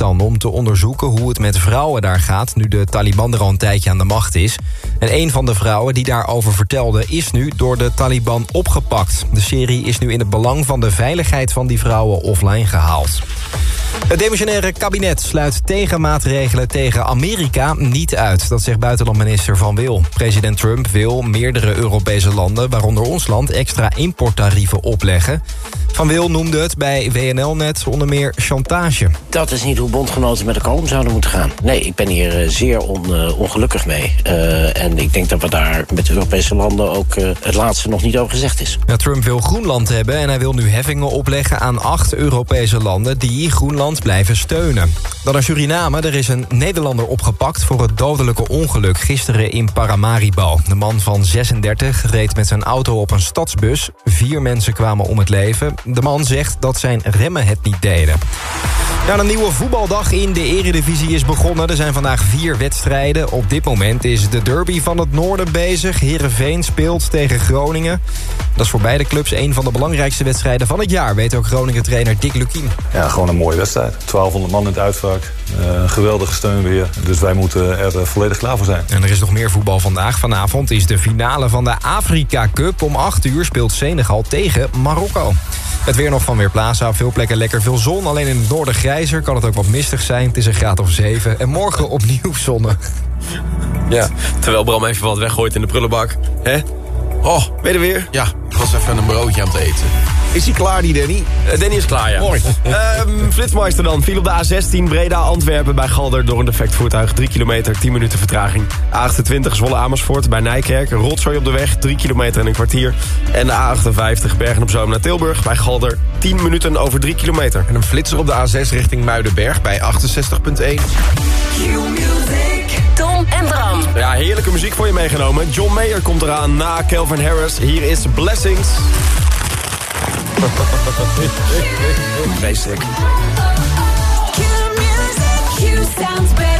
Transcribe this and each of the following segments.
Om te onderzoeken hoe het met vrouwen daar gaat... nu de Taliban er al een tijdje aan de macht is. En een van de vrouwen die daarover vertelde... is nu door de Taliban opgepakt. De serie is nu in het belang van de veiligheid van die vrouwen offline gehaald. Het demissionaire kabinet sluit tegenmaatregelen tegen Amerika niet uit. Dat zegt buitenlandminister Van Wil. President Trump wil meerdere Europese landen, waaronder ons land... extra importtarieven opleggen. Van Wil noemde het bij WNL net onder meer chantage. Dat is niet hoe bondgenoten met elkaar om zouden moeten gaan. Nee, ik ben hier eh, zeer on, uh, ongelukkig mee. Uh, en ik denk dat we daar met de Europese landen ook uh, het laatste nog niet over gezegd is. Ja, Trump wil Groenland hebben en hij wil nu heffingen opleggen aan acht Europese landen... die Groenland blijven steunen. Dan naar Suriname. Er is een Nederlander opgepakt voor het dodelijke ongeluk gisteren in Paramaribo. De man van 36 reed met zijn auto op een stadsbus. Vier mensen kwamen om het leven. De man zegt dat zijn remmen het niet deden. Ja, een nieuwe voetbaldag in de eredivisie is begonnen. Er zijn vandaag vier wedstrijden. Op dit moment is de derby van het noorden bezig. Heerenveen speelt tegen Groningen. Dat is voor beide clubs een van de belangrijkste wedstrijden van het jaar... weet ook Groningen-trainer Dick Lukien. Ja, gewoon een mooie wedstrijd. 1200 man in het uitvak. Uh, geweldige steun weer. Dus wij moeten er volledig klaar voor zijn. En er is nog meer voetbal vandaag. Vanavond is de finale van de Afrika Cup. Om 8 uur speelt Senegal tegen Marokko. Het weer nog van Weerplaza. Op veel plekken lekker veel zon. Alleen in het noorden grijzer kan het ook wat mistig zijn. Het is een graad of 7. En morgen opnieuw zonne. Ja, terwijl Bram even wat weggooit in de prullenbak. Hè? Oh, ben je er weer? Ja, ik was even een broodje aan het eten. Is hij klaar, die Danny? Uh, Danny is klaar, ja. Mooi. um, Flitsmeister dan. Viel op de A16 Breda-Antwerpen bij Galder door een defect voertuig. 3 kilometer, 10 minuten vertraging. A28 Zwolle-Amersfoort bij Nijkerk. Rotzooi op de weg, 3 kilometer en een kwartier. En de A58 Bergen-op-Zoom naar Tilburg bij Galder. 10 minuten over 3 kilometer. En een flitser op de A6 richting Muidenberg bij 68.1. Tom en Bram. Ja, heerlijke muziek voor je meegenomen. John Mayer komt eraan na Calvin Harris. Hier is Blessings. Basic. Q music, Q sounds better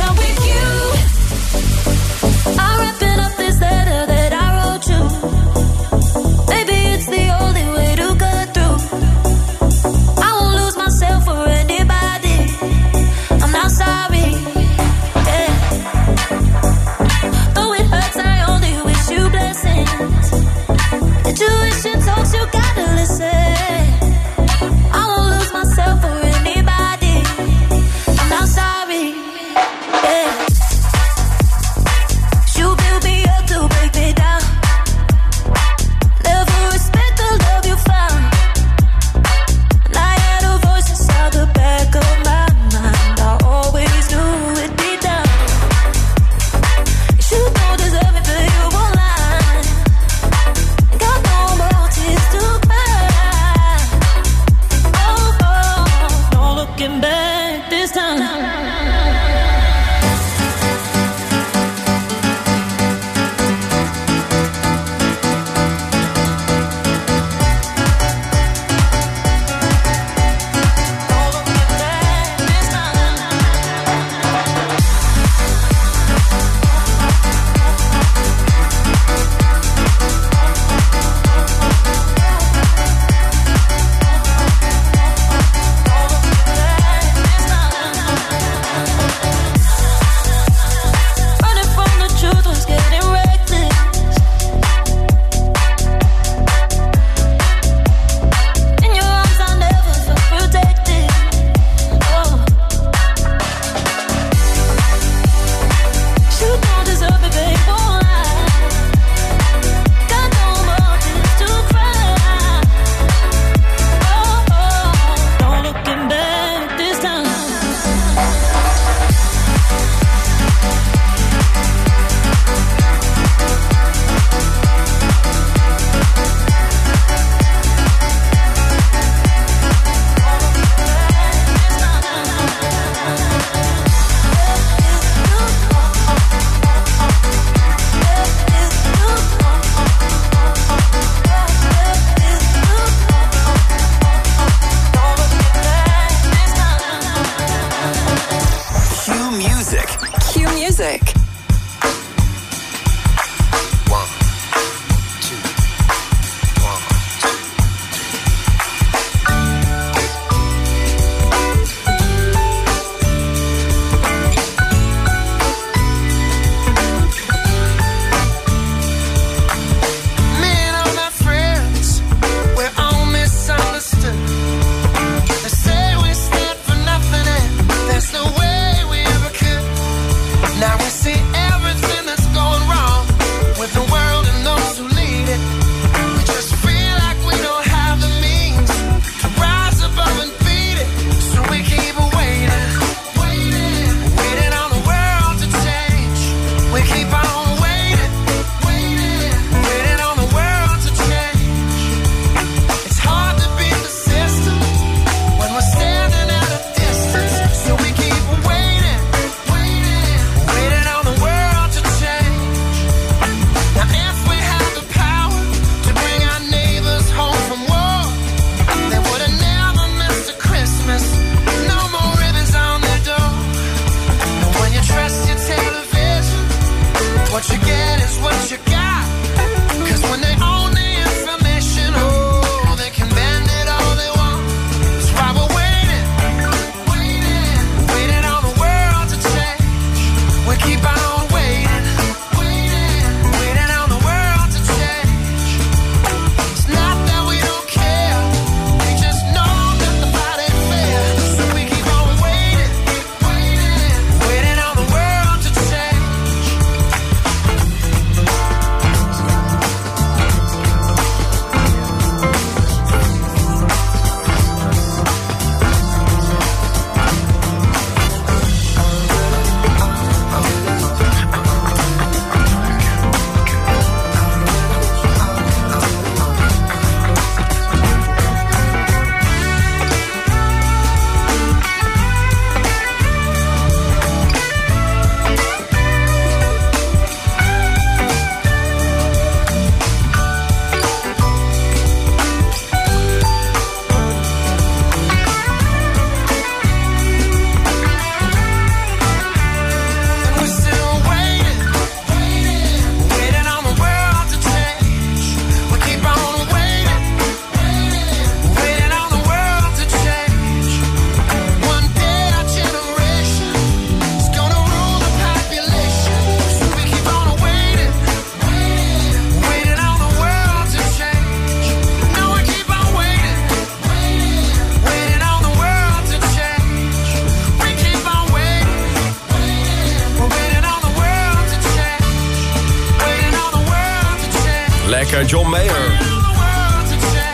John Mayer.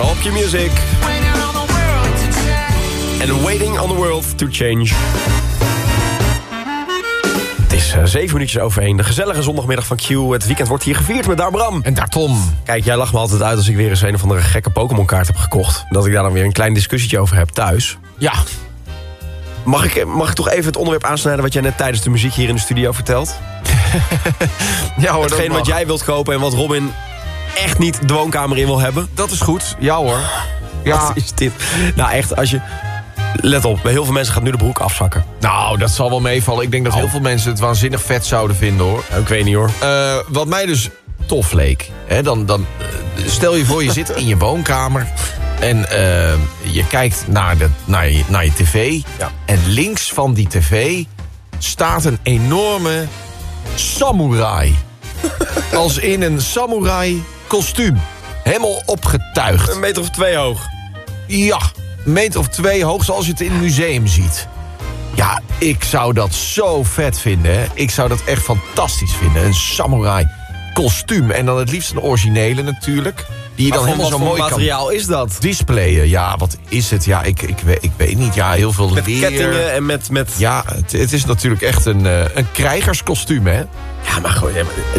Op je music. And waiting on the world to change. Het is eh, zeven minuutjes overheen. De gezellige zondagmiddag van Q. Het weekend wordt hier gevierd met Bram. En daar Tom. Kijk, jij lacht me altijd uit als ik weer eens een of andere gekke Pokémon kaart heb gekocht. Dat ik daar dan weer een klein discussietje over heb thuis. Ja, Mag ik, mag ik toch even het onderwerp aansnijden wat jij net tijdens de muziek hier in de studio vertelt? ja hoor, Hetgeen wat jij wilt kopen en wat Robin echt niet de woonkamer in wil hebben. dat is goed. Ja hoor. Ja, Wat is dit? Nou echt, als je... Let op, bij heel veel mensen gaat nu de broek afzakken. nou, dat zal wel meevallen. Ik denk dat heel veel mensen het waanzinnig vet zouden vinden hoor. Ik weet niet hoor. Eh, wat mij dus tof leek. Hè, dan, dan, eh, stel je voor, je zit in je woonkamer. En eh, je kijkt naar, de, naar, je, naar je tv. Ja. En links van die tv staat een enorme samurai. Als in een samurai kostuum. Helemaal opgetuigd. Een meter of twee hoog. Ja, een meter of twee hoog zoals je het in een museum ziet. Ja, ik zou dat zo vet vinden. Ik zou dat echt fantastisch vinden. Een samurai kostuum. En dan het liefst een originele natuurlijk. Die je dan helemaal zo mooi kan materiaal is dat? displayen. Ja, wat is het? Ja, ik, ik, weet, ik weet niet. Ja, heel veel Met leer. kettingen en met... met... Ja, het, het is natuurlijk echt een, eh, een krijgerskostuum, hè? Ja, maar goed.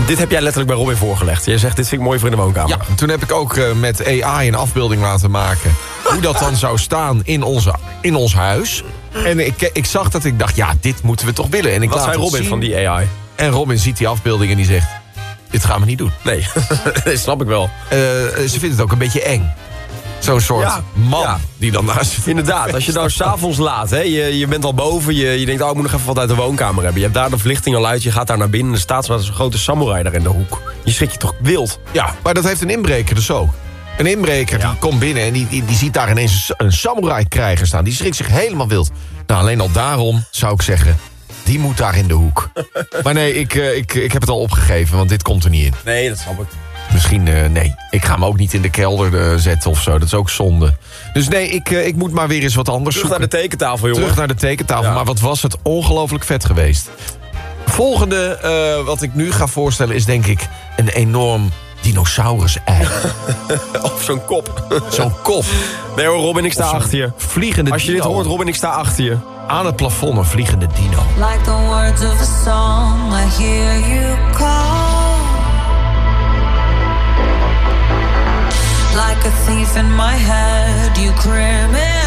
dit heb jij letterlijk bij Robin voorgelegd. Je zegt, dit vind ik mooi voor in de woonkamer. Ja, toen heb ik ook eh, met AI een afbeelding laten maken. Hoe dat dan zou staan in, onze, in ons huis. En ik, ik zag dat ik dacht, ja, dit moeten we toch willen. En ik Wat laat zei Robin zien. van die AI? En Robin ziet die afbeelding en die zegt... dit gaan we niet doen. Nee, dat snap ik wel. Eh, ze vindt het ook een beetje eng. Zo'n soort Ja, man ja. die dan naast je Inderdaad, als je nou s'avonds laat, hè, je, je bent al boven, je, je denkt, oh, ik moet nog even wat uit de woonkamer hebben. Je hebt daar de verlichting al uit, je gaat daar naar binnen, er staat zo'n grote samurai daar in de hoek. Je schrik je toch wild? Ja, maar dat heeft een inbreker dus ook. Een inbreker die komt binnen en die, die, die ziet daar ineens een, een samurai-krijger staan. Die schrikt zich helemaal wild. Nou, alleen al daarom zou ik zeggen... die moet daar in de hoek. maar nee, ik, eh, ik, ik heb het al opgegeven, want dit komt er niet in. Nee, dat snap ik. Misschien, eh, nee. Ik ga hem ook niet in de kelder eh, zetten of zo. Dat is ook zonde. Dus nee, ik, ik moet maar weer eens wat anders Terug naar de tekentafel, jongen. Terug naar de tekentafel. Ja. Maar wat was het ongelooflijk vet geweest. Volgende wat ik nu ga voorstellen is denk ik een enorm dinosaurus-ei. Of zo'n kop. Zo'n kop. Nee hoor, Robin, ik sta achter je. Vliegende Als je dit dino. hoort, Robin, ik sta achter je. Aan het plafond een vliegende dino. Like the words of a song, I hear you call. Like a thief in my head, you criminal.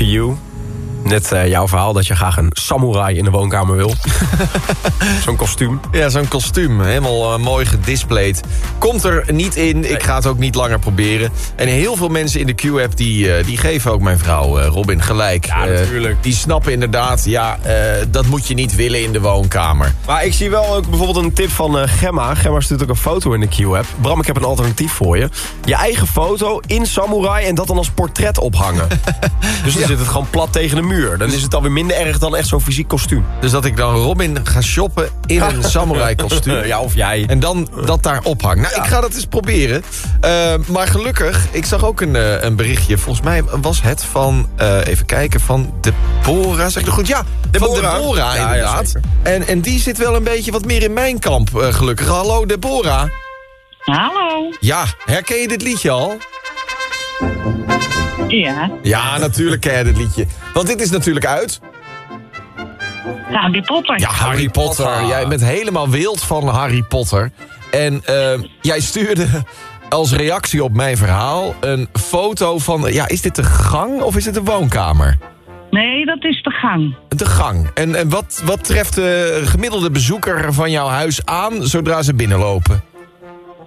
To You. Net eh, jouw verhaal dat je graag een samurai in de woonkamer wil. Zo'n kostuum. Ja, zo'n kostuum. Helemaal eh, mooi gedisplayed. Komt er niet in. Ik ga het ook niet langer proberen. En heel veel mensen in de Q-app die, eh, die geven ook mijn vrouw Robin gelijk. Ja, natuurlijk. die snappen inderdaad, ja, dat moet je niet willen in de woonkamer. Maar ik zie wel ook bijvoorbeeld een tip van Gemma. Gemma stuurt ook een foto in de Q-app. Bram, ik heb een alternatief voor je. Je eigen foto in samurai en dat dan als portret ophangen. dus dan zit het gewoon plat tegen de muur. Dan is het alweer minder erg dan echt zo'n fysiek kostuum. Dus dat ik dan Robin ga shoppen in een samurai kostuum. ja, of jij. En dan dat daar ophangt. Nou, ik ga dat eens proberen. Eh, maar gelukkig, ik zag ook een, eh, een berichtje. Volgens mij was het van, eh, even kijken, van Deborah. Zeg ik het goed? Ja, Deborah. van Deborah Ja, inderdaad. en, en die zit wel een beetje wat meer in mijn kamp, eh, gelukkig. Hallo Deborah. Hallo. Ja, herken je dit liedje al? Ja, Ja, natuurlijk ken je dit liedje. Want dit is natuurlijk uit. Harry Potter. Ja, Harry Potter. Jij bent helemaal wild van Harry Potter. En eh, jij stuurde als reactie op mijn verhaal een foto van... Ja, is dit de gang of is het de woonkamer? Nee, dat is de gang. De gang. En, en wat, wat treft de gemiddelde bezoeker van jouw huis aan zodra ze binnenlopen?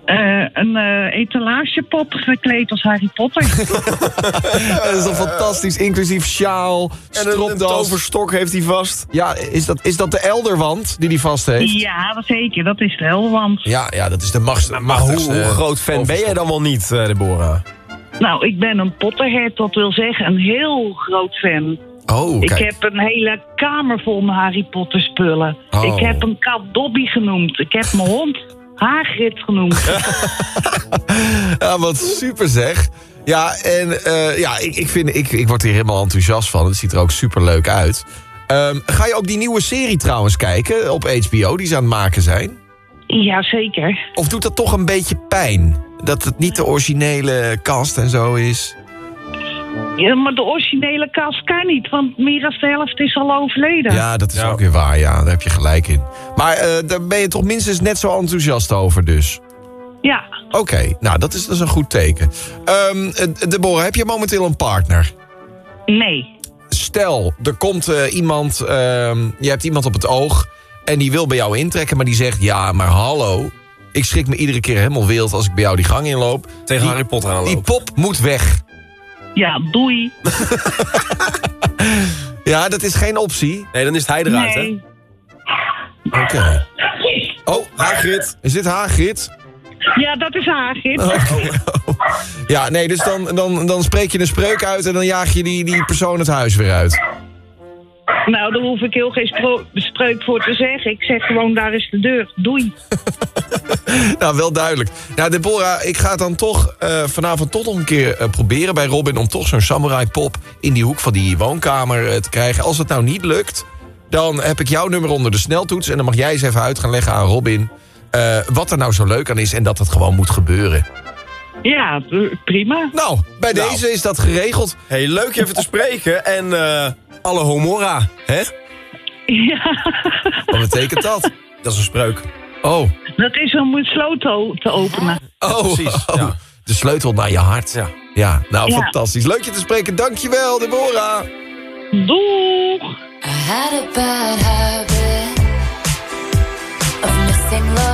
Eh, een eh, etalagepop gekleed als Harry Potter. Dat is toch fantastisch, inclusief sjaal, En een, stropdas. toverstok heeft hij vast. Ja, is dat, is dat de elderwand die hij vast heeft? ja, dat zeker. Dat is de helwand. Ja, ja, dat is de macht, Maar hoe, machtigste hoe groot fan ben jij dan wel niet, eh, Deborah? Nou, ik ben een Potterhead. Dat wil zeggen een heel groot fan. Oh, Ik heb een hele kamer vol met Harry Potter spullen. Oh. Ik heb een kat Dobby genoemd. Ik heb mijn hond Hagrid genoemd. Ja, wat super zeg. Ja, en eh, ja, ik, ik, vind, ik, ik word hier helemaal enthousiast van. Het ziet er ook super leuk uit. Ehm, ga je ook die nieuwe serie trouwens kijken op HBO die ze aan het maken zijn? Jazeker. Of doet dat toch een beetje pijn? Dat het niet de originele cast en zo is? Ja, maar de originele kast kan niet, want meer dan de helft is al overleden. Ja, dat is ook weer waar, ja. Daar heb je gelijk in. Maar eh, daar ben je toch minstens net zo enthousiast over dus? Ja. Oké, nou, dat is, dat is een goed teken. Um, Deborah, heb je momenteel een partner? Nee. Stel, er komt eh, iemand, ehm, je hebt iemand op het oog... en die wil bij jou intrekken, maar die zegt... ja, maar hallo, ik schrik me iedere keer helemaal wild als ik bij jou die gang inloop. Tegen die, Harry Potter aanloop. Die pop moet weg. Ja, doei. ja, dat is geen optie. Nee, dan is het hij eruit, hè? Oké. Oh, Hagrid. Is dit Hagrid? Ja, dat is Hagrid. Okay. Oh, oh. Ja, nee, dus dan, dan, dan spreek je een spreuk uit en dan jaag je die, die persoon het huis weer uit. Nou, daar hoef ik heel geen spreuk voor te zeggen. Ik zeg gewoon, daar is de deur. Doei. nou, wel duidelijk. Nou, Deborah, ik ga dan toch eh, vanavond tot nog een keer eh, proberen bij Robin... om toch zo'n samurai-pop in die hoek van die woonkamer eh, te krijgen. Als het nou niet lukt, dan heb ik jouw nummer onder de sneltoets... en dan mag jij eens even uit gaan leggen aan Robin... wat er nou zo leuk aan is en dat het gewoon moet gebeuren. Ja, prima. Nou, bij nou. deze is dat geregeld. Heel leuk je even te spreken en alle homora, hè? Ja. Wat betekent dat? Dat is een spreuk. Oh. Dat is om een sleutel te openen. Oh, precies. Oh. Ja. De sleutel naar je hart. Ja, ja. nou fantastisch. Leuk je te spreken. Dankjewel, Deborah. Doeg. I had a bad habit of missing love.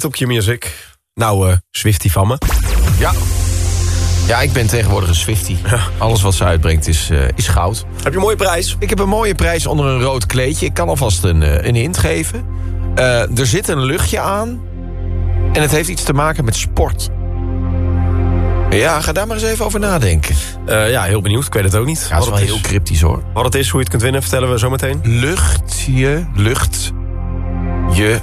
Op je music. Nou, eh, uh, Swifty van me. Ja. Ja, ik ben tegenwoordig een Swifty. Alles wat ze uitbrengt is, eh, is goud. Heb je een mooie prijs? Ik heb een mooie prijs onder een rood kleedje. Ik kan alvast een, uh, een hint geven. er zit een luchtje aan. En het heeft iets te maken met sport. Ja, ga daar maar eens even over nadenken. Ja, heel benieuwd. Ik weet het ook niet. Ja, het is wel heel cryptisch hoor. Wat het is, hoe je het kunt winnen, vertellen we zo meteen. Lucht je, lucht je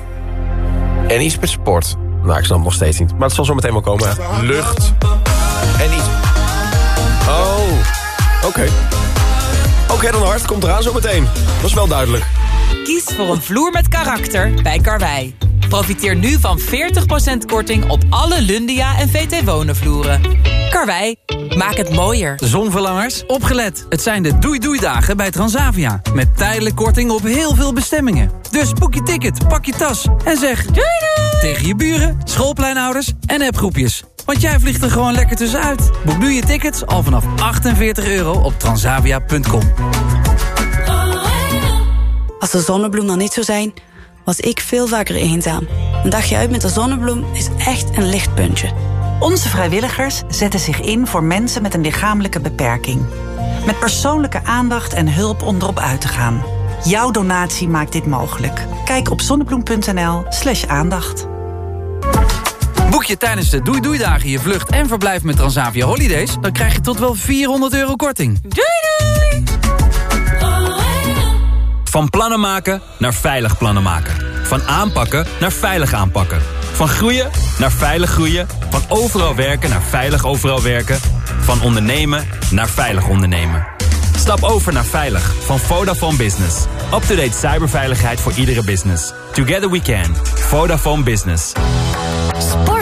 en iets met sport. Nou, ik snap nog steeds niet. Maar het zal zo meteen wel komen. Lucht en iets... Oh, oké. Oké, dan hard. Komt eraan zo meteen. Dat is wel duidelijk. Kies voor een vloer met karakter bij Karwei. Profiteer nu van 40% korting op alle Lundia en VT Wonen vloeren. Karwei, maak het mooier. Zonverlangers, opgelet. Het zijn de doei-doei-dagen bij Transavia. Met tijdelijk korting op heel veel bestemmingen. Dus boek je ticket, pak je tas en zeg... Doei doei! Tegen je buren, schoolpleinouders en appgroepjes. Want jij vliegt er gewoon lekker tussenuit. Boek nu je tickets al vanaf 48 euro op transavia.com. Als de zonnebloem er niet zou zijn, was ik veel vaker eenzaam. Een dagje uit met de zonnebloem is echt een lichtpuntje. Onze vrijwilligers zetten zich in voor mensen met een lichamelijke beperking. Met persoonlijke aandacht en hulp om erop uit te gaan. Jouw donatie maakt dit mogelijk. Kijk op zonnebloem.nl slash aandacht. Boek je tijdens de doei-doei-dagen je vlucht en verblijf met Transavia Holidays... dan krijg je tot wel 400 euro korting. Doei doei! Van plannen maken naar veilig plannen maken. Van aanpakken naar veilig aanpakken. Van groeien naar veilig groeien. Van overal werken naar veilig overal werken. Van ondernemen naar veilig ondernemen. Stap over naar veilig van Vodafone Business. Up-to-date cyberveiligheid voor iedere business. Together we can. Vodafone Business.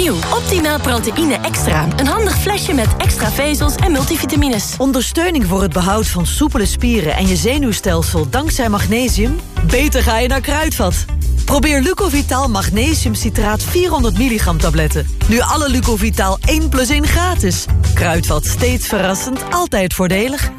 Nieuw Optimaal proteïne extra. Een handig flesje met extra vezels en multivitamines. Ondersteuning voor het behoud van soepele spieren en je zenuwstelsel dankzij magnesium? Beter ga je naar Kruidvat. Probeer Lucovital magnesiumcitraat 400 milligram tabletten. Nu alle Lucovital 1 plus 1 gratis. Kruidvat, steeds verrassend, altijd voordelig.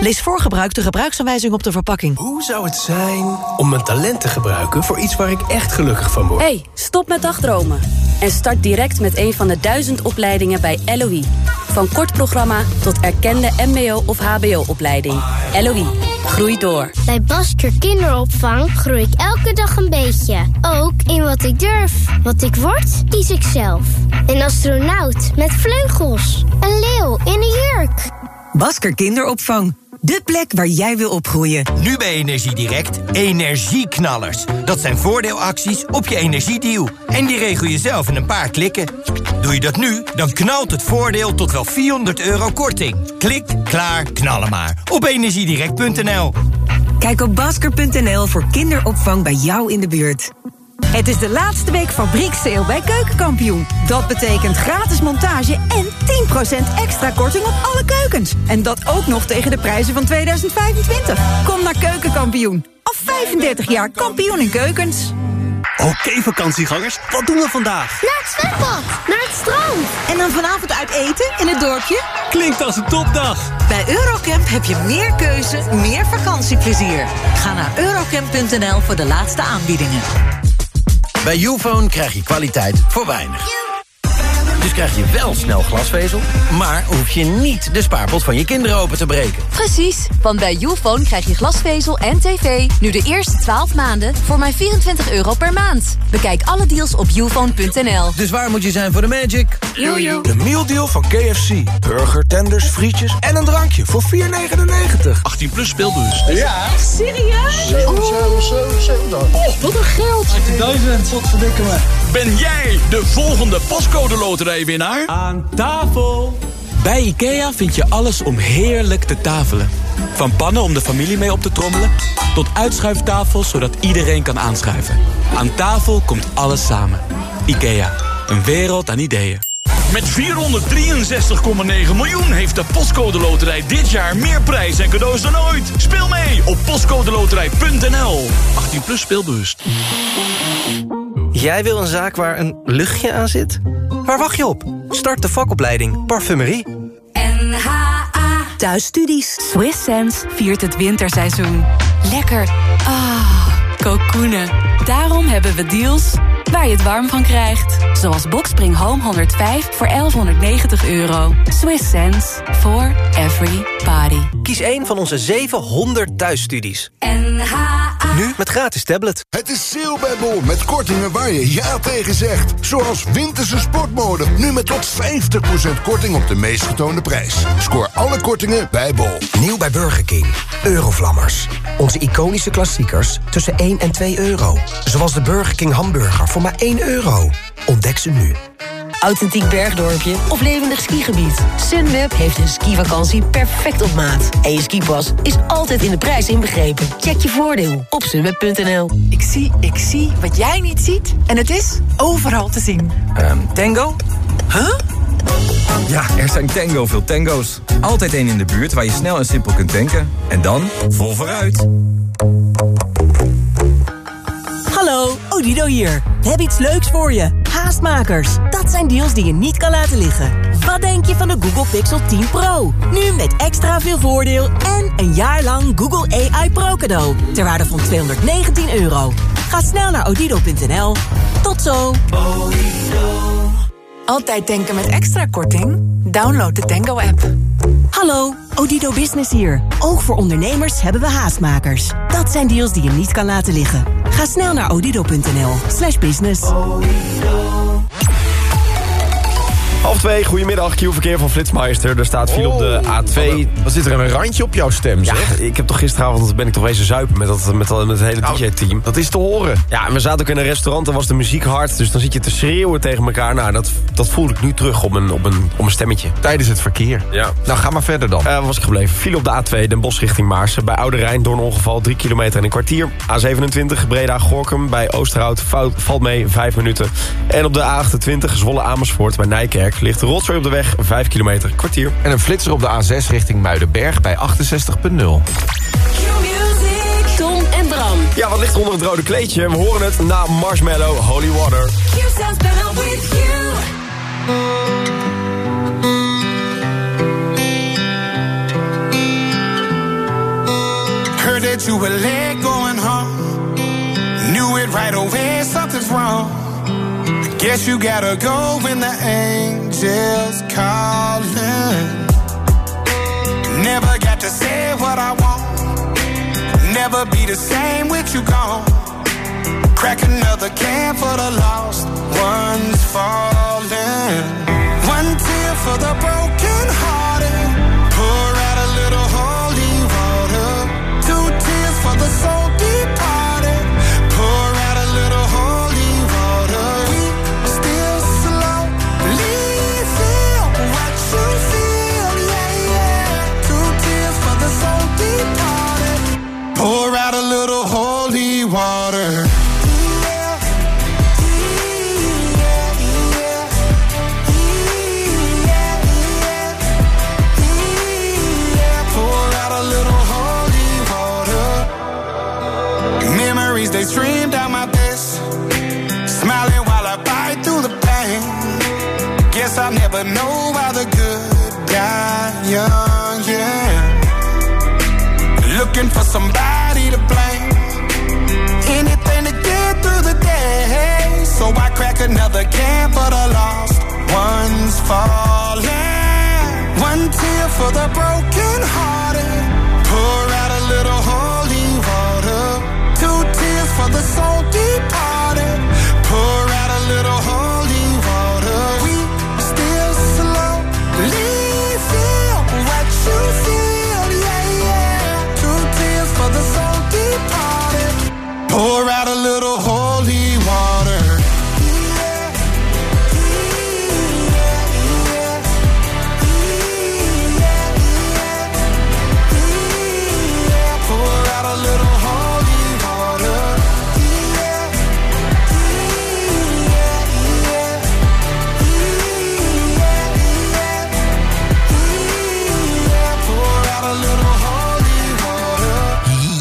Lees voor gebruik de gebruiksaanwijzing op de verpakking. Hoe zou het zijn om mijn talent te gebruiken voor iets waar ik echt gelukkig van word? Hey, stop met dagdromen. En start direct met een van de duizend opleidingen bij LOE. Van kort programma tot erkende mbo- of hbo-opleiding. LOE, groei door. Bij Basker Kinderopvang groei ik elke dag een beetje. Ook in wat ik durf. Wat ik word, kies ik zelf. Een astronaut met vleugels. Een leeuw in een jurk. Basker Kinderopvang. De plek waar jij wil opgroeien. Nu bij Energiedirect energieknallers. Dat zijn voordeelacties op je energiedeal. En die regel je zelf in een paar klikken. Doe je dat nu, dan knalt het voordeel tot wel 400 euro korting. Klik, klaar, knallen maar. Op energiedirect.nl Kijk op basker.nl voor kinderopvang bij jou in de buurt. Het is de laatste week fabrieksteel bij Keukenkampioen. Dat betekent gratis montage en 10% extra korting op alle keukens. En dat ook nog tegen de prijzen van 2025. Kom naar Keukenkampioen. Al 35 jaar kampioen in keukens. Oké vakantiegangers, wat doen we vandaag? Naar het zwembad, naar het strand. En dan vanavond uit eten in het dorpje? Klinkt als een topdag. Bij Eurocamp heb je meer keuze, meer vakantieplezier. Ga naar eurocamp.nl voor de laatste aanbiedingen. Bij Ufone krijg je kwaliteit voor weinig. Dus krijg je wel snel glasvezel, maar hoef je niet de spaarpot van je kinderen open te breken. Precies, want bij Youfone krijg je glasvezel en tv nu de eerste 12 maanden voor maar 24 euro per maand. Bekijk alle deals op youfone.nl. Dus waar moet je zijn voor de magic? Jojo. De mealdeal van KFC. Burger, tenders, frietjes en een drankje voor 4,99. 18 plus speelbus. Ja. Serieus? Oh, wat een geld. 18.000, wat verdikken me. Ben jij de volgende postcode Aan tafel! Bij IKEA vind je alles om heerlijk te tafelen. Van pannen om de familie mee op te trommelen... tot uitschuiftafels zodat iedereen kan aanschuiven. Aan tafel komt alles samen. IKEA, een wereld aan ideeën. Met 463,9 miljoen heeft de Postcode Loterij dit jaar meer prijs en cadeaus dan ooit. Speel mee op postcodeloterij.nl. 18 plus speelbewust. Jij wil een zaak waar een luchtje aan zit? Waar wacht je op? Start de vakopleiding Parfumerie. NHA Thuisstudies. Swiss Sense viert het winterseizoen. Lekker. Ah, kokoenen. Daarom hebben we deals waar je het warm van krijgt. Zoals Boxspring Home 105 voor 1190 euro. Swiss Sense for every body. Kies een van onze 700 thuisstudies. NHA Nu met gratis tablet. Het is sale bij Bol met kortingen waar je ja tegen zegt. Zoals winterse sportmode. Nu met tot 50% korting op de meest getoonde prijs. Scoor alle kortingen bij Bol. Nieuw bij Burger King. Eurovlammers. Onze iconische klassiekers tussen 1 en 2 euro. Zoals de Burger King hamburger voor maar 1 euro. Ontdek ze nu. Authentiek bergdorpje of levendig skigebied. Sunweb heeft een skivakantie perfect op maat. En je skipas is altijd in de prijs inbegrepen. Check je voordeel op sunweb.nl. Ik zie, ik zie wat jij niet ziet. En het is overal te zien. Ehm, tango? Huh? Ja, er zijn tango veel tango's. Altijd één in de buurt waar je snel en simpel kunt tanken. En dan vol vooruit. Hallo, Odido hier. We hebben iets leuks voor je. Haastmakers. Dat zijn deals die je niet kan laten liggen. Wat denk je van de Google Pixel 10 Pro? Nu met extra veel voordeel en een jaar lang Google AI Pro cadeau. Ter waarde van 219 euro. Ga snel naar odido.nl. Tot zo. Altijd denken met extra korting? Download de Tango-app. Hallo, Odido Business hier. Ook voor ondernemers hebben we haastmakers. Dat zijn deals die je niet kan laten liggen. Ga snel naar odido.nl slash business. Half twee, goedemiddag. Q-verkeer van Flitsmeister. Er staat viel op de A2. Wat zit er een randje op jouw stem, Ja, zeg? ik heb toch gisteravond ben ik toch wezen zuipen met, dat, met, dat, met het hele DJ-team. Dat is te horen. Ja, en we zaten ook in een restaurant en was de muziek hard. Dus dan zit je te schreeuwen tegen elkaar. Nou, dat, dat voel ik nu terug op een, op, een, op een stemmetje. Tijdens het verkeer. Ja. Nou, ga maar verder dan. Waar was ik gebleven? Viel op de A2, Den Bosch richting Maarsen. Bij Oude Rijn door een ongeval 3 kilometer en een kwartier. A27, Breda-Gorkum. Bij Oosterhout fout- valt mee 5 minuten. En op de A28, Zwolle-Amersfoort bij Nijkerk... ligt de rotzooi op de weg 5 kilometer, kwartier. En een flitser op de A6 richting Muidenberg bij 68.0. Tom en Bram. Ja, wat ligt er onder het rode kleedje? We horen het na Marshmallow, Holy Water. Heard that you were late going home. Knew it right away, something's wrong. Guess you gotta go when the angels calling. Never got to say what I want. Never be the same with you gone. Crack another can for the lost ones falling. For the broken hearted.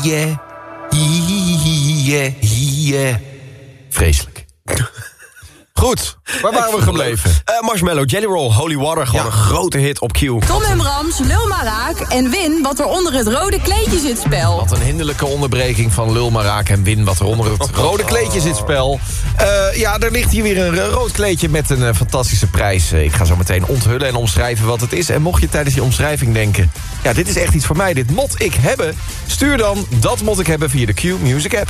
Yeah, yeah, yeah. Vreselijk. Goed, waar waren we gebleven? Eh, Marshmallow, Jelly Roll, Holy Water. Gewoon een grote hit op Q. Tom en Brams, lul maar raak en win wat er onder het rode kleedje zit spel. Wat een hinderlijke onderbreking van lul maar raak en win wat er onder het rode kleedje zit spel. Eh, ja, er ligt hier weer een rood kleedje met een eh, fantastische prijs. Ik ga zo meteen onthullen en omschrijven wat het is. En mocht je tijdens die omschrijving denken... ja, dit is echt iets voor mij, dit mot ik hebben... stuur dan dat mot ik hebben via de Q Music app.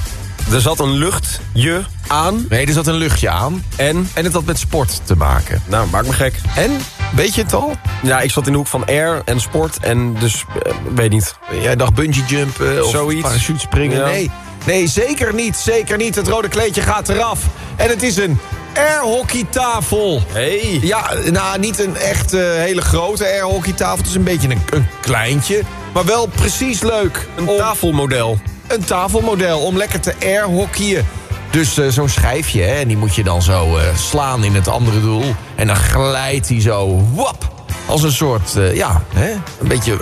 Er zat een luchtje aan. Nee, er zat een luchtje aan. En? En het had met sport te maken. Nou, maak me gek. En? Weet je het al? Ja, ik zat in de hoek van air en sport en dus, eh, weet niet. Jij dacht bungee jumpen of Zoiets. parachute springen? Ja. Nee. nee, zeker niet. Zeker niet. Het rode kleedje gaat eraf. En het is een airhockeytafel. Hey. Ja, nou, niet een echt eh, hele grote airhockeytafel. Het is een beetje een, een kleintje. Maar wel precies leuk. Een om- tafelmodel. Een tafelmodel om lekker te airhockeyen. Dus eh, zo'n schijfje, hè, en die moet je dan zo eh, slaan in het andere doel. En dan glijdt hij zo, wap, als een soort, eh, ja, hè, een beetje,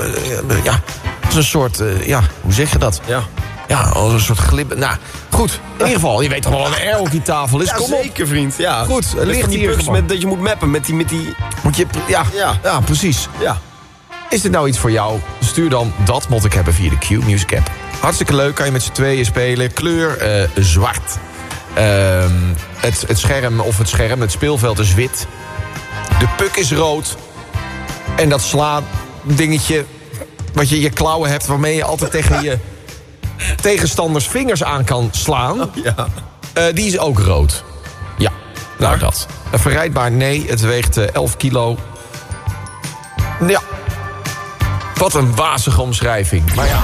ja, als een soort, ja, hoe zeg je dat? Ja. Ja, als een soort glib... Nou, goed, in ieder geval, je weet toch wel wat een airhockeytafel is? Ja, Kom op. zeker, vriend. Ja. Goed, ligt die hier met, dat je moet mappen met die... Met die Moet je, ja, Ja. ja. precies. ja. Is dit nou iets voor jou? Stuur dan dat moet ik hebben via de Q Music app. Hartstikke leuk, kan je met z'n tweeën spelen. Kleur eh, zwart. Ehm, het, het scherm of het scherm, het speelveld is wit. De puk is rood. En dat sla dingetje wat je in je klauwen hebt... waarmee je altijd tegen je tegenstanders vingers aan kan slaan... Ja. eh, die is ook rood. Ja, nou dat. Eh, Verrijdbaar, nee. Het weegt eh, 11 kilo. Ja. Wat een wazige omschrijving. Maar ja.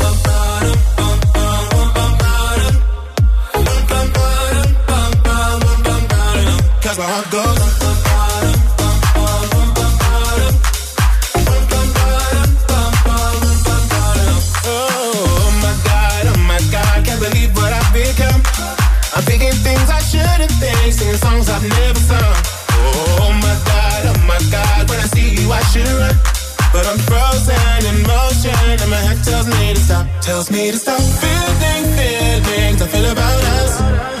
Tells me to stop, tells me to stop. Feeling feelings I feel about us.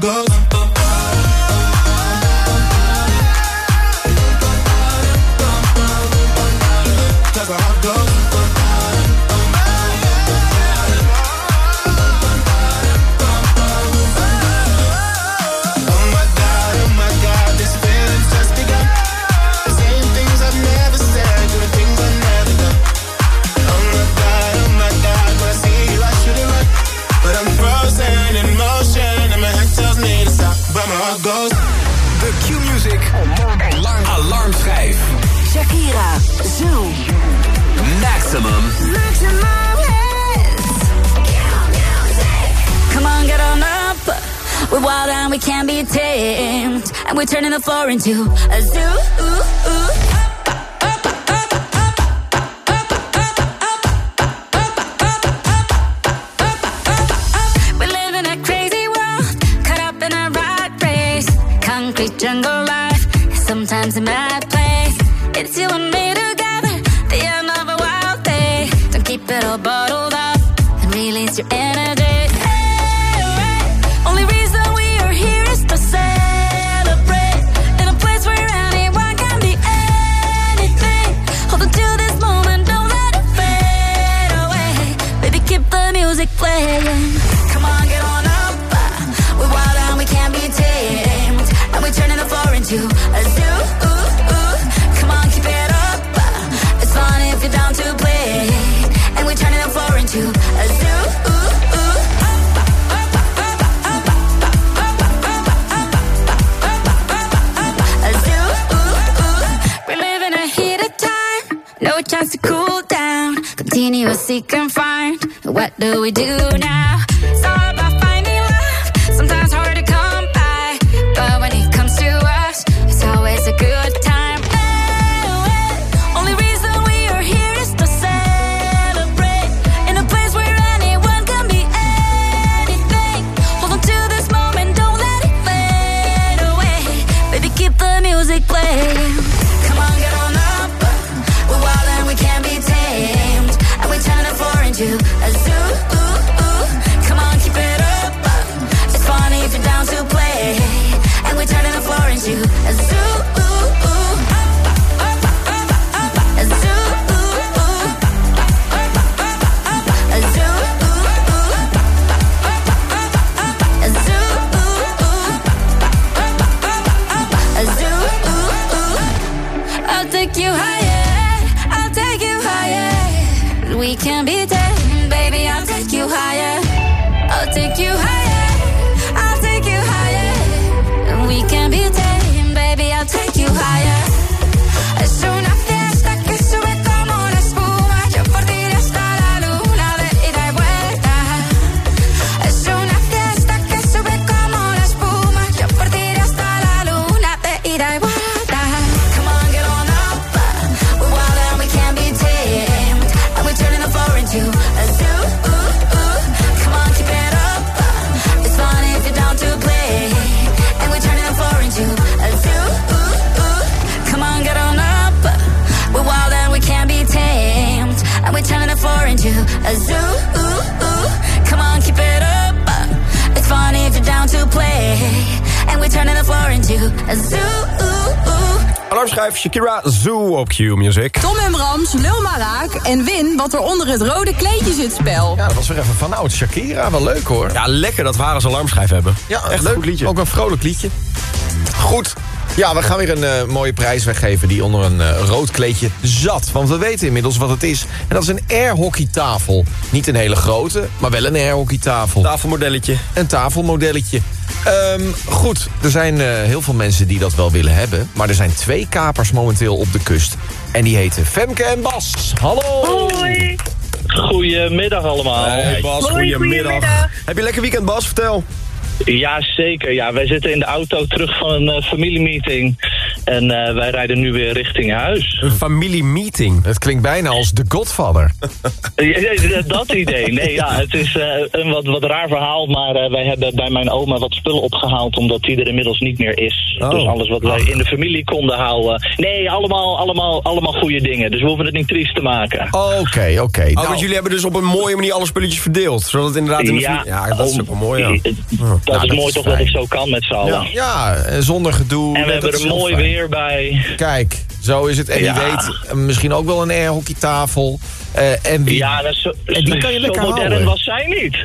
go. Into a zoo. Music playing. Come on, get on up. We're wild and we can't be tamed. And we're turning the floor into a zoo. Ooh, ooh. Come on, keep it up. It's fun if you're down to play. And we're turning the floor into a zoo. Heated time. No chance to cool down. Continuously confined. What do we do now? A zoo. Come on, keep it up. It's fun if you're down to play. And we're turning the floor into a zoo. Alarmschijf Shakira Zoo op Q-Music. Tom en Brams, lul maar raak en win wat er onder het rode kleedje zit spel. Ja, dat was weer even van oud Shakira. Wel leuk hoor. Ja, lekker dat we haar als alarmschijf hebben. Ja, Echt leuk. een goed liedje. Ook een vrolijk liedje. Goed. Ja, we gaan weer een eh, mooie prijs weggeven die onder een eh, rood kleedje zat. Want we weten inmiddels wat het is. En dat is een airhockeytafel. Niet een hele grote, maar wel een airhockeytafel. Tafelmodelletje. Een tafelmodelletje. Ehm, goed, er zijn eh, heel veel mensen die dat wel willen hebben. Maar er zijn twee kapers momenteel op de kust. En die heten Femke en Bas. Hallo! Hoi. Goedemiddag allemaal. Hey Bas, goedemiddag. Heb je lekker weekend Bas? Vertel. Ja, zeker. Ja, wij zitten in de auto terug van een eh, familiemeeting. En eh, wij rijden nu weer richting huis. Een familiemeeting. Het klinkt bijna als The Godfather. Dat idee. Nee, ja, het is eh, een wat, wat raar verhaal. Maar eh, wij hebben bij mijn oma wat spullen opgehaald. Omdat die er inmiddels niet meer is. Oh. Dus alles wat wij in de familie konden houden. Nee, allemaal, allemaal, allemaal goede dingen. Dus we hoeven het niet triest te maken. Oké, oké. Oh, Nou, want jullie hebben dus op een mooie manier alle spulletjes verdeeld. Zodat het inderdaad in de Ja, familie- ja dat is ook wel mooi, ja. Dat Nou, is dat mooi is toch fijn. dat ik zo kan met z'n allen. ja, zonder gedoe. En we hebben er mooi. Weer bij. Kijk, zo is het. En Ja. wie weet, eh, misschien ook wel een airhockeytafel. Eh, en, wie, Ja, dat is zo, en die kan je zo lekker modern houden. was zij niet.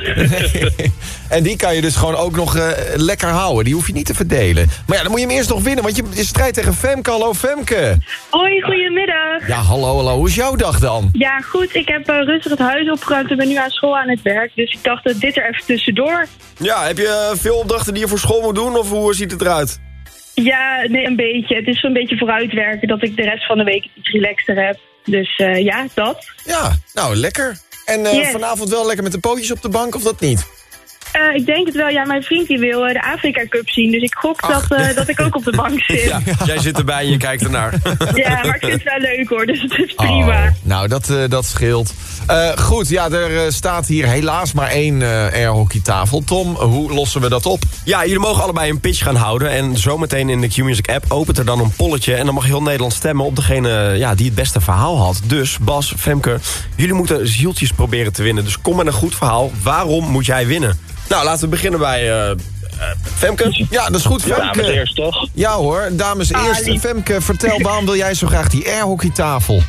en die kan je dus gewoon ook nog eh, lekker houden. Die hoef je niet te verdelen. Maar ja, dan moet je hem eerst nog winnen. Want je, je strijdt tegen Femke. Hallo Femke. Hoi, goedemiddag. Ja, hallo, hallo. Hoe is jouw dag dan? Ja, goed. Ik heb eh, rustig het huis opgeruimd en ben nu aan school aan het werk. Dus ik dacht dat dit er even tussendoor. Ja, heb je veel opdrachten die je voor school moet doen? Of hoe ziet het eruit? Ja, nee, een beetje. Het is zo'n beetje vooruitwerken dat ik de rest van de week iets relaxter heb. Dus eh, ja, dat. Ja, nou lekker. En eh, Yes. vanavond wel lekker met de pootjes op de bank of dat niet? Eh, ik denk het wel. Ja, mijn vriend die wil eh, de Afrika Cup zien. Dus ik gok dat, eh, dat ik ook op de bank zit. Ja, jij zit erbij en je kijkt ernaar. Ja, maar ik vind het wel leuk hoor. Dus het is prima. Oh, nou, dat, eh, dat scheelt. Eh, goed, ja, er staat hier helaas maar één eh airhockeytafel. Tom, hoe lossen we dat op? Ja, jullie mogen allebei een pitch gaan houden. En zometeen in de Q-Music app opent er dan een polletje. En dan mag heel Nederland stemmen op degene ja, die het beste verhaal had. Dus Bas, Femke, jullie moeten zieltjes proberen te winnen. Dus kom met een goed verhaal. Waarom moet jij winnen? Nou, laten we beginnen bij eh, eh, Femke. Ja, dat is goed, Femke. Dames eerst, toch? Ja hoor, dames Ah, eerst. lief. Femke, vertel, waarom wil jij zo graag die airhockeytafel?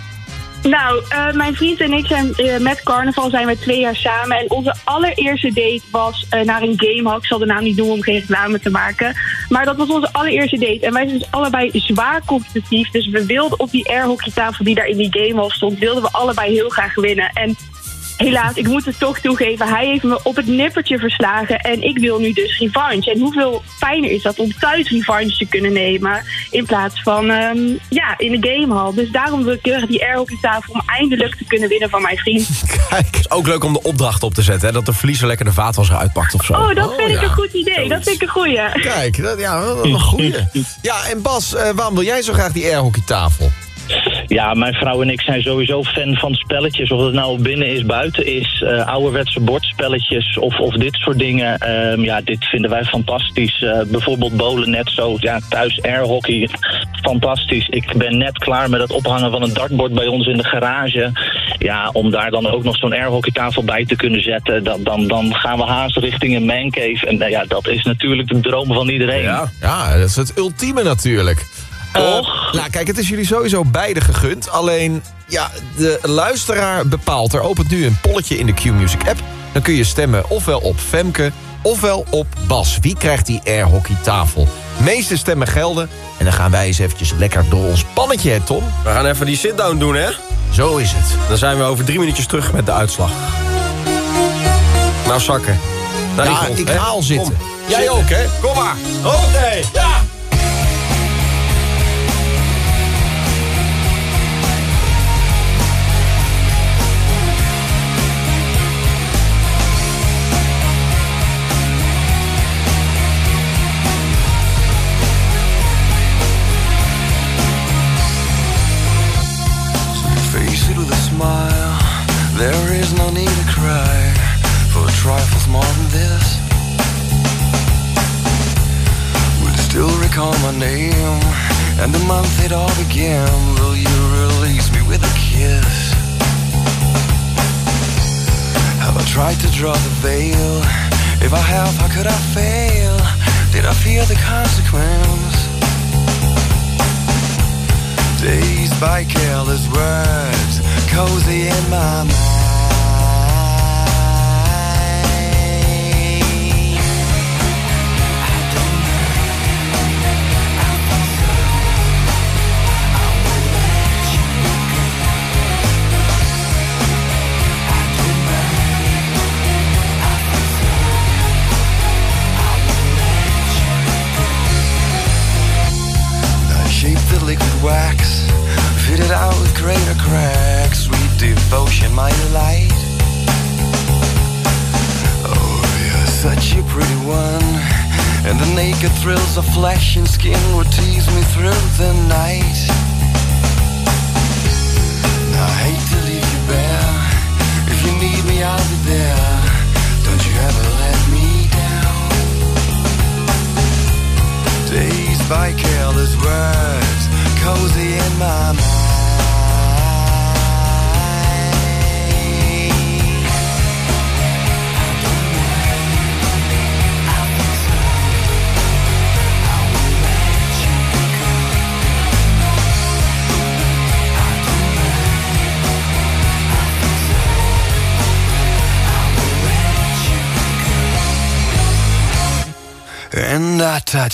Nou, eh, mijn vriend en ik zijn eh, met carnaval zijn we twee jaar samen. En onze allereerste date was eh, naar een gamehall. Ik zal de naam niet doen om geen reclame te maken. Maar dat was onze allereerste date. En wij zijn dus allebei zwaar competitief. Dus we wilden op die airhockeytafel die daar in die gamehall stond... wilden we allebei heel graag winnen. En helaas, ik moet het toch toegeven... hij heeft me op het nippertje verslagen. En ik wil nu dus revanche. En hoeveel fijner is dat om thuis revanche te kunnen nemen... in plaats van ehm, ja, in de gamehall. Dus daarom wil ik heel die airhockeytafel... om eindelijk te kunnen winnen van mijn vriend. Het is ook leuk om de opdracht op te zetten. Hè? Dat de verliezer lekker de vaatwasser uitpakt of zo. Oh, dat vind ik ja. een goed idee. Dat vind ik een goeie. Kijk, dat, ja, dat is een goeie. Ja, en Bas, eh, waarom wil jij zo graag die airhockeytafel? Ja, mijn vrouw en ik zijn sowieso fan van spelletjes. Of het nou binnen is, buiten is. eh ouderwetse bordspelletjes of, of dit soort dingen. Ehm, ja, dit vinden wij fantastisch. Eh, bijvoorbeeld bowlen net zo. Ja, thuis airhockey. Fantastisch. Ik ben net klaar met het ophangen van een dartbord bij ons in de garage. Ja, om daar dan ook nog zo'n airhockeytafel bij te kunnen zetten. Dan, dan, dan gaan we haast richting een mancave. En nou ja, dat is natuurlijk de droom van iedereen. Ja, ja dat is het ultieme natuurlijk. Toch? nou, kijk, het is jullie sowieso beide gegund. Alleen, ja, de luisteraar bepaalt. Er opent nu een polletje in de Q-Music app. Dan kun je stemmen ofwel op Femke, ofwel op Bas. Wie krijgt die airhockeytafel? meeste stemmen gelden. En dan gaan wij eens eventjes lekker door ons pannetje, hè, Tom? We gaan even die sit-down doen, hè? Zo is het. Dan zijn we over drie minuutjes terug met de uitslag. Nou, zakken. Naar Ja, grond, ik hè? ga al zitten. Kom. Jij Zitten. ook, hè? Kom maar. Oké. Ja. Trifles more than this. Will you still recall my name and the month it all began? Will you release me with a kiss? Have I tried to draw the veil? If I have, how could I fail? Did I fear the consequence? Dazed by careless words, cozy in my mind. Skin would tease me through the night.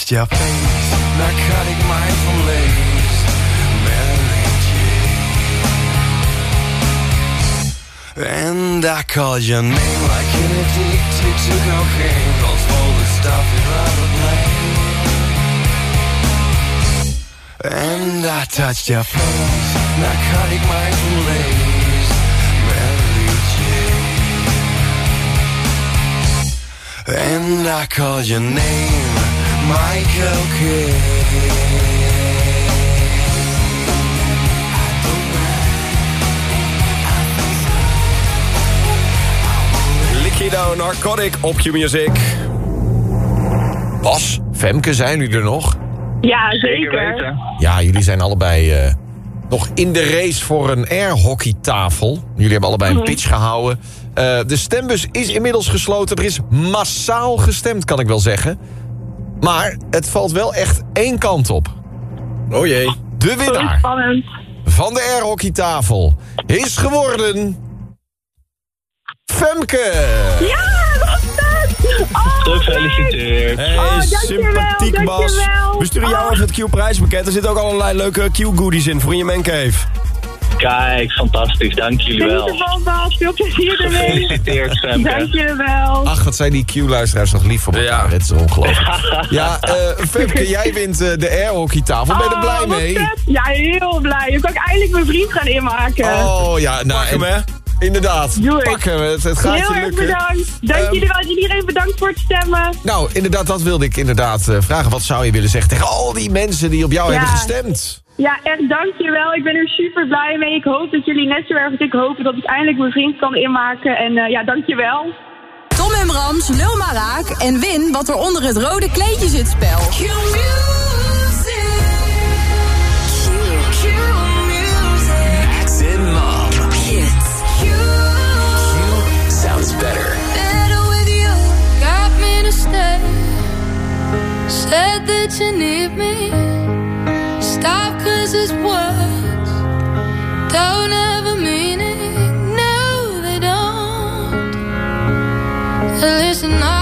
Touched your face, narcotic mindful lace, Mary Jane. And I called your name like an addicted to cocaine. Don't smoke the stuff you'd rather blame. And I touched your face, narcotic mindful lace, Mary. And I call your name, Michael Kidd. Liquido Narcotic op Q-Music. Bas, Femke, zijn jullie er nog? Ja, zeker. Ja, jullie zijn allebei eh, nog in de race voor een airhockeytafel. Jullie hebben allebei een Mhm. pitch gehouden. Eh, de stembus is inmiddels gesloten. Er is massaal gestemd, kan ik wel zeggen. Maar het valt wel echt één kant op. Oh jee. De winnaar Spannend. van de airhockeytafel is geworden... Femke! Ja, wat vet! Oh, Gefeliciteerd. Hey, Oh, dankjewel, sympathiek Bas. dankjewel. We sturen jou Oh. even het Q-prijspakket. Er zitten ook allerlei leuke Q-goodies in voor in je mancave. Kijk, fantastisch. Dank jullie Geniet wel. ervan, Bas. Veel plezier ermee. Gefeliciteerd, Femke. Dank je wel. Ach, wat zijn die Q-luisteraars nog lief voor elkaar. Het is ongelooflijk. ja, eh Femke, jij wint eh, de airhockeytafel. Ben je er blij Oh, wat mee? vet. Ja, heel blij. Dan kan ik eindelijk mijn vriend gaan inmaken. Oh ja, nou, Pak hem, hè? Inderdaad, Doe ik. pak hem. Het, het gaat heel je erg lukken. bedankt. Dank Ehm, jullie wel. Iedereen bedankt voor het stemmen. Nou, inderdaad, dat wilde ik inderdaad eh, vragen. Wat zou je willen zeggen tegen al die mensen die op jou Ja. hebben gestemd? Ja, echt dankjewel. Ik ben er super blij mee. Ik hoop dat jullie net zo erg als ik hopen dat ik eindelijk mijn vriend kan inmaken. En eh, ja, dankjewel. Tom en Brams, lul maar raak en win wat er onder het rode kleedje zit spel. Sounds better. Better with you, got me to stay. Said that you need me. Stop cause it's words. Don't have a meaning. No, they don't. Listen, I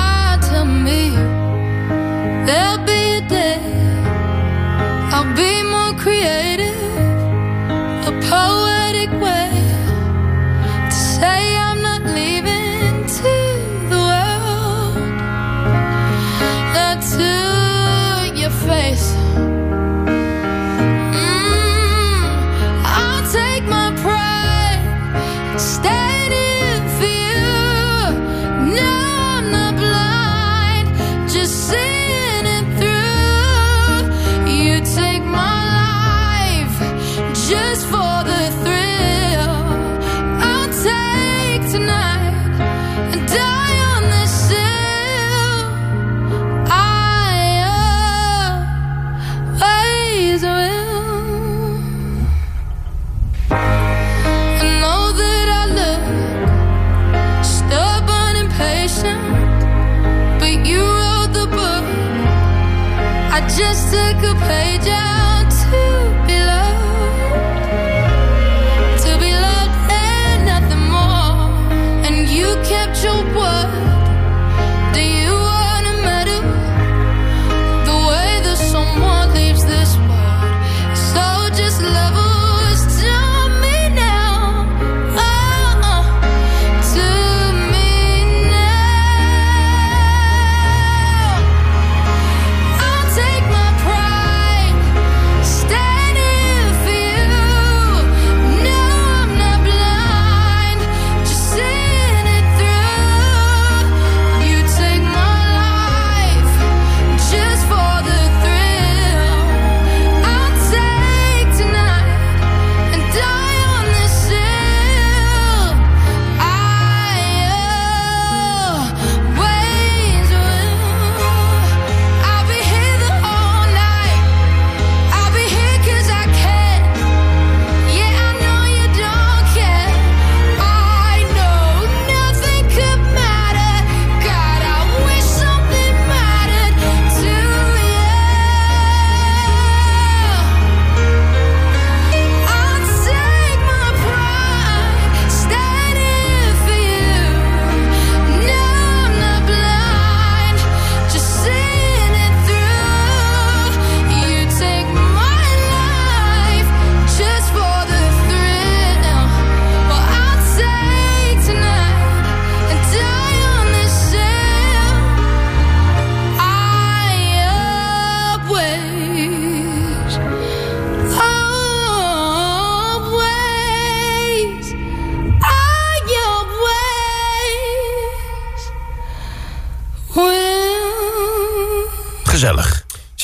could pay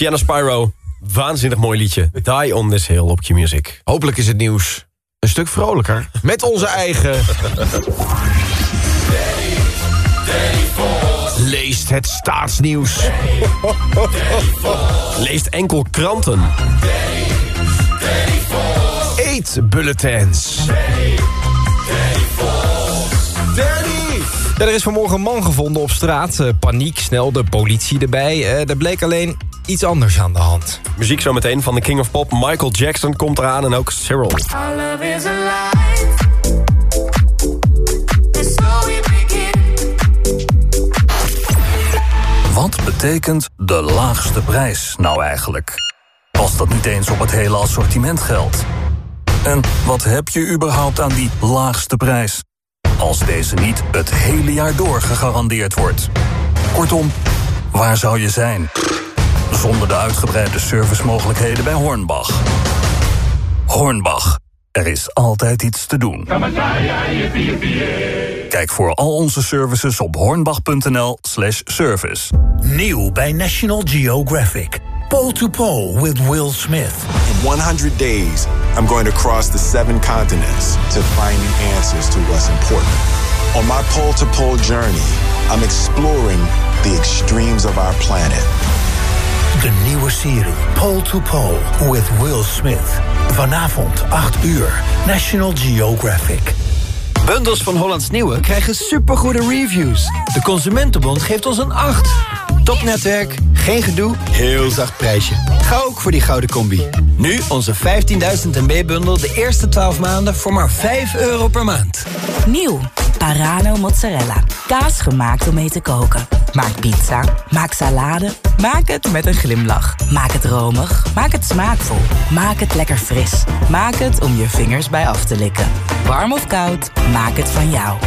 Sienna Spyro, waanzinnig mooi liedje. Die on this hill op Q-Music. Hopelijk is het nieuws een stuk vrolijker. Met onze eigen... Leest het staatsnieuws. Leest enkel kranten. Eet bulletins. Ja, er is vanmorgen een man gevonden op straat. Eh, paniek, snel de politie erbij. Eh, er bleek alleen iets anders aan de hand. Muziek zometeen van de King of Pop. Michael Jackson komt eraan en ook Cyril. Wat betekent de laagste prijs nou eigenlijk? Als dat niet eens op het hele assortiment geldt. En wat heb je überhaupt aan die laagste prijs? Als deze niet het hele jaar door gegarandeerd wordt. Kortom, waar zou je zijn? Zonder de uitgebreide servicemogelijkheden bij Hornbach. Hornbach, er is altijd iets te doen. Kijk voor al onze services op hornbach.nl slash service. Nieuw bij National Geographic. Pole to Pole with Will Smith. In 100 days, I'm going to cross the seven continents to find the answers to what's important. On my pole to pole journey, I'm exploring the extremes of our planet. De nieuwe serie Pole to Pole with Will Smith. Vanavond 8 uur. National Geographic. Bundels van Hollands Nieuwe krijgen supergoede reviews. De Consumentenbond geeft ons een 8. Topnetwerk, geen gedoe, heel zacht prijsje. Ga ook voor die gouden combi. Nu onze 15.000 MB-bundel de eerste 12 maanden voor maar 5 euro per maand. Nieuw, Parano mozzarella. Kaas gemaakt om mee te koken. Maak pizza, maak salade, maak het met een glimlach. Maak het romig, maak het smaakvol, maak het lekker fris. Maak het om je vingers bij af te likken. Warm of koud, maak het van jou.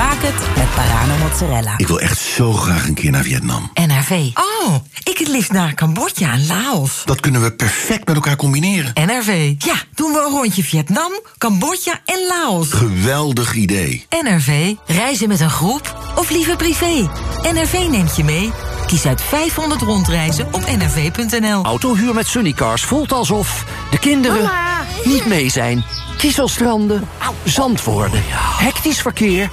Maak het met Parano mozzarella. Ik wil echt zo graag een keer naar Vietnam. NRV. Oh, ik het liefst naar Cambodja en Laos. Dat kunnen we perfect met elkaar combineren. NRV. Ja, doen we een rondje Vietnam, Cambodja en Laos. Geweldig idee. NRV. Reizen met een groep of liever privé. NRV neemt je mee. Kies uit 500 rondreizen op nrv.nl. Autohuur met Sunnycars voelt alsof de kinderen niet mee zijn. Kieselstranden, zand worden, hectisch verkeer,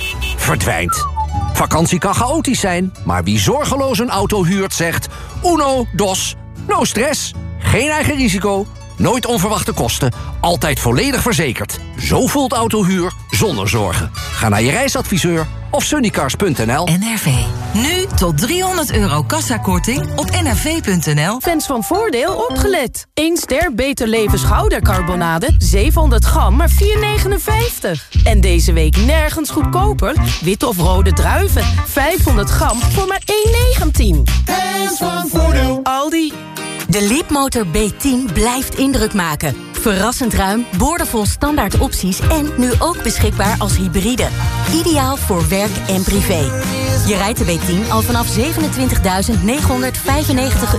verdwijnt. Vakantie kan chaotisch zijn, maar wie zorgeloos een auto huurt zegt... uno, dos, no stress, geen eigen risico, nooit onverwachte kosten... altijd volledig verzekerd. Zo voelt autohuur zonder zorgen. Ga naar je reisadviseur of sunnycars.nl. NRV. Nu tot 300 euro kassakorting op nrv.nl. Fans van Voordeel opgelet. 1 ster Beter Leven schoudercarbonade, 700 gram, maar 4,59. En deze week nergens goedkoper. Witte of rode druiven, 500 gram voor maar 1,19. Fans van Voordeel. Aldi. De Leapmotor B10 blijft indruk maken. Verrassend ruim, boordevol standaard opties en nu ook beschikbaar als hybride. Ideaal voor werk en privé. Je rijdt de B10 al vanaf 27.995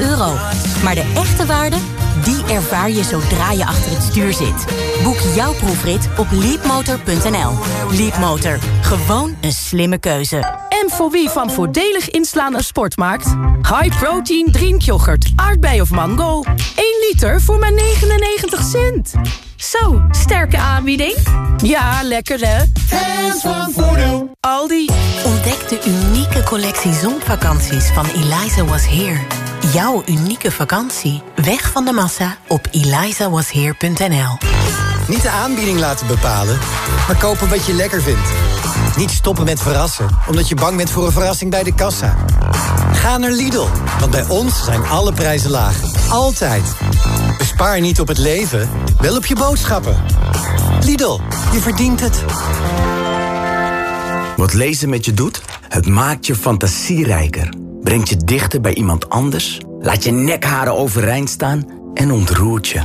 euro. Maar de echte waarde, die ervaar je zodra je achter het stuur zit. Boek jouw proefrit op leapmotor.nl. Leapmotor, gewoon een slimme keuze. En voor wie van voordelig inslaan een sport maakt? High protein drinkyoghurt, aardbei of mango. 1 liter voor maar 99 cent. Zo, sterke aanbieding. Ja, lekker hè? Fans van Voordeel. Aldi. Ontdek de unieke collectie zonvakanties van Eliza Was Here. Jouw unieke vakantie. Weg van de massa op elizawasheer.nl. Niet de aanbieding laten bepalen, maar kopen wat je lekker vindt. Niet stoppen met verrassen, omdat je bang bent voor een verrassing bij de kassa. Ga naar Lidl, want bij ons zijn alle prijzen laag. Altijd. Bespaar niet op het leven, wel op je boodschappen. Lidl, je verdient het. Wat lezen met je doet? Het maakt je fantasierijker. Brengt je dichter bij iemand anders. Laat je nekharen overeind staan en ontroert je.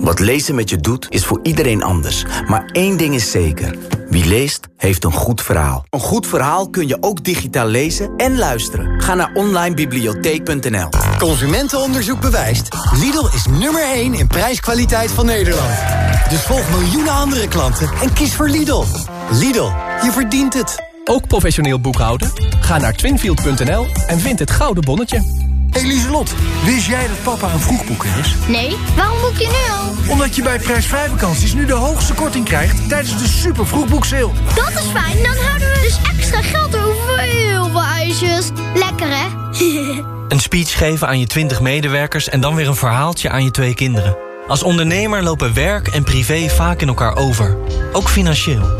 Wat lezen met je doet, is voor iedereen anders. Maar één ding is zeker. Wie leest, heeft een goed verhaal. Een goed verhaal kun je ook digitaal lezen en luisteren. Ga naar onlinebibliotheek.nl Consumentenonderzoek bewijst. Lidl is nummer 1 in prijskwaliteit van Nederland. Dus volg miljoenen andere klanten en kies voor Lidl. Lidl, je verdient het. Ook professioneel boekhouden? Ga naar twinfield.nl en vind het gouden bonnetje. Lieselot, wist jij dat papa een vroegboeker is? Nee, waarom boek je nu al? Omdat je bij prijsvrij vakanties nu de hoogste korting krijgt tijdens de super vroegboekseil. Dat is fijn, dan houden we dus extra geld over voor heel veel ijsjes. Lekker hè? Een speech geven aan je 20 medewerkers en dan weer een verhaaltje aan je twee kinderen. Als ondernemer lopen werk en privé vaak in elkaar over. Ook financieel.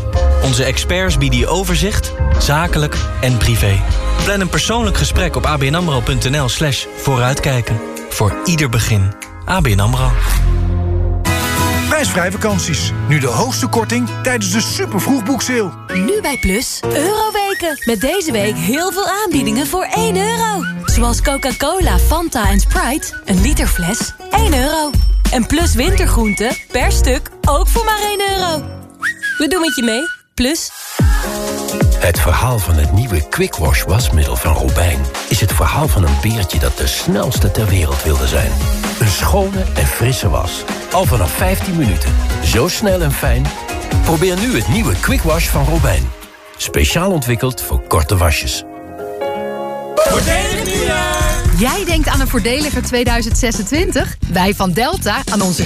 Onze experts bieden je overzicht, zakelijk en privé. Plan een persoonlijk gesprek op abnamro.nl slash vooruitkijken. Voor ieder begin. ABN AMRO. Prijsvrij vakanties. Nu de hoogste korting tijdens de super vroegboekseil. Nu bij Plus, Euroweken. Met deze week heel veel aanbiedingen voor 1 euro. Zoals Coca-Cola, Fanta en Sprite, een liter fles, 1 euro. En Plus wintergroenten, per stuk, ook voor maar 1 euro. We doen het je mee, Plus. Het verhaal van het nieuwe Quick Wash wasmiddel van Robijn... is het verhaal van een beertje dat de snelste ter wereld wilde zijn. Een schone en frisse was. Al vanaf 15 minuten. Zo snel en fijn. Probeer nu het nieuwe Quick Wash van Robijn. Speciaal ontwikkeld voor korte wasjes. Voordelig nieuwjaar! Jij denkt aan een voordeliger 2026? Wij van Delta aan onze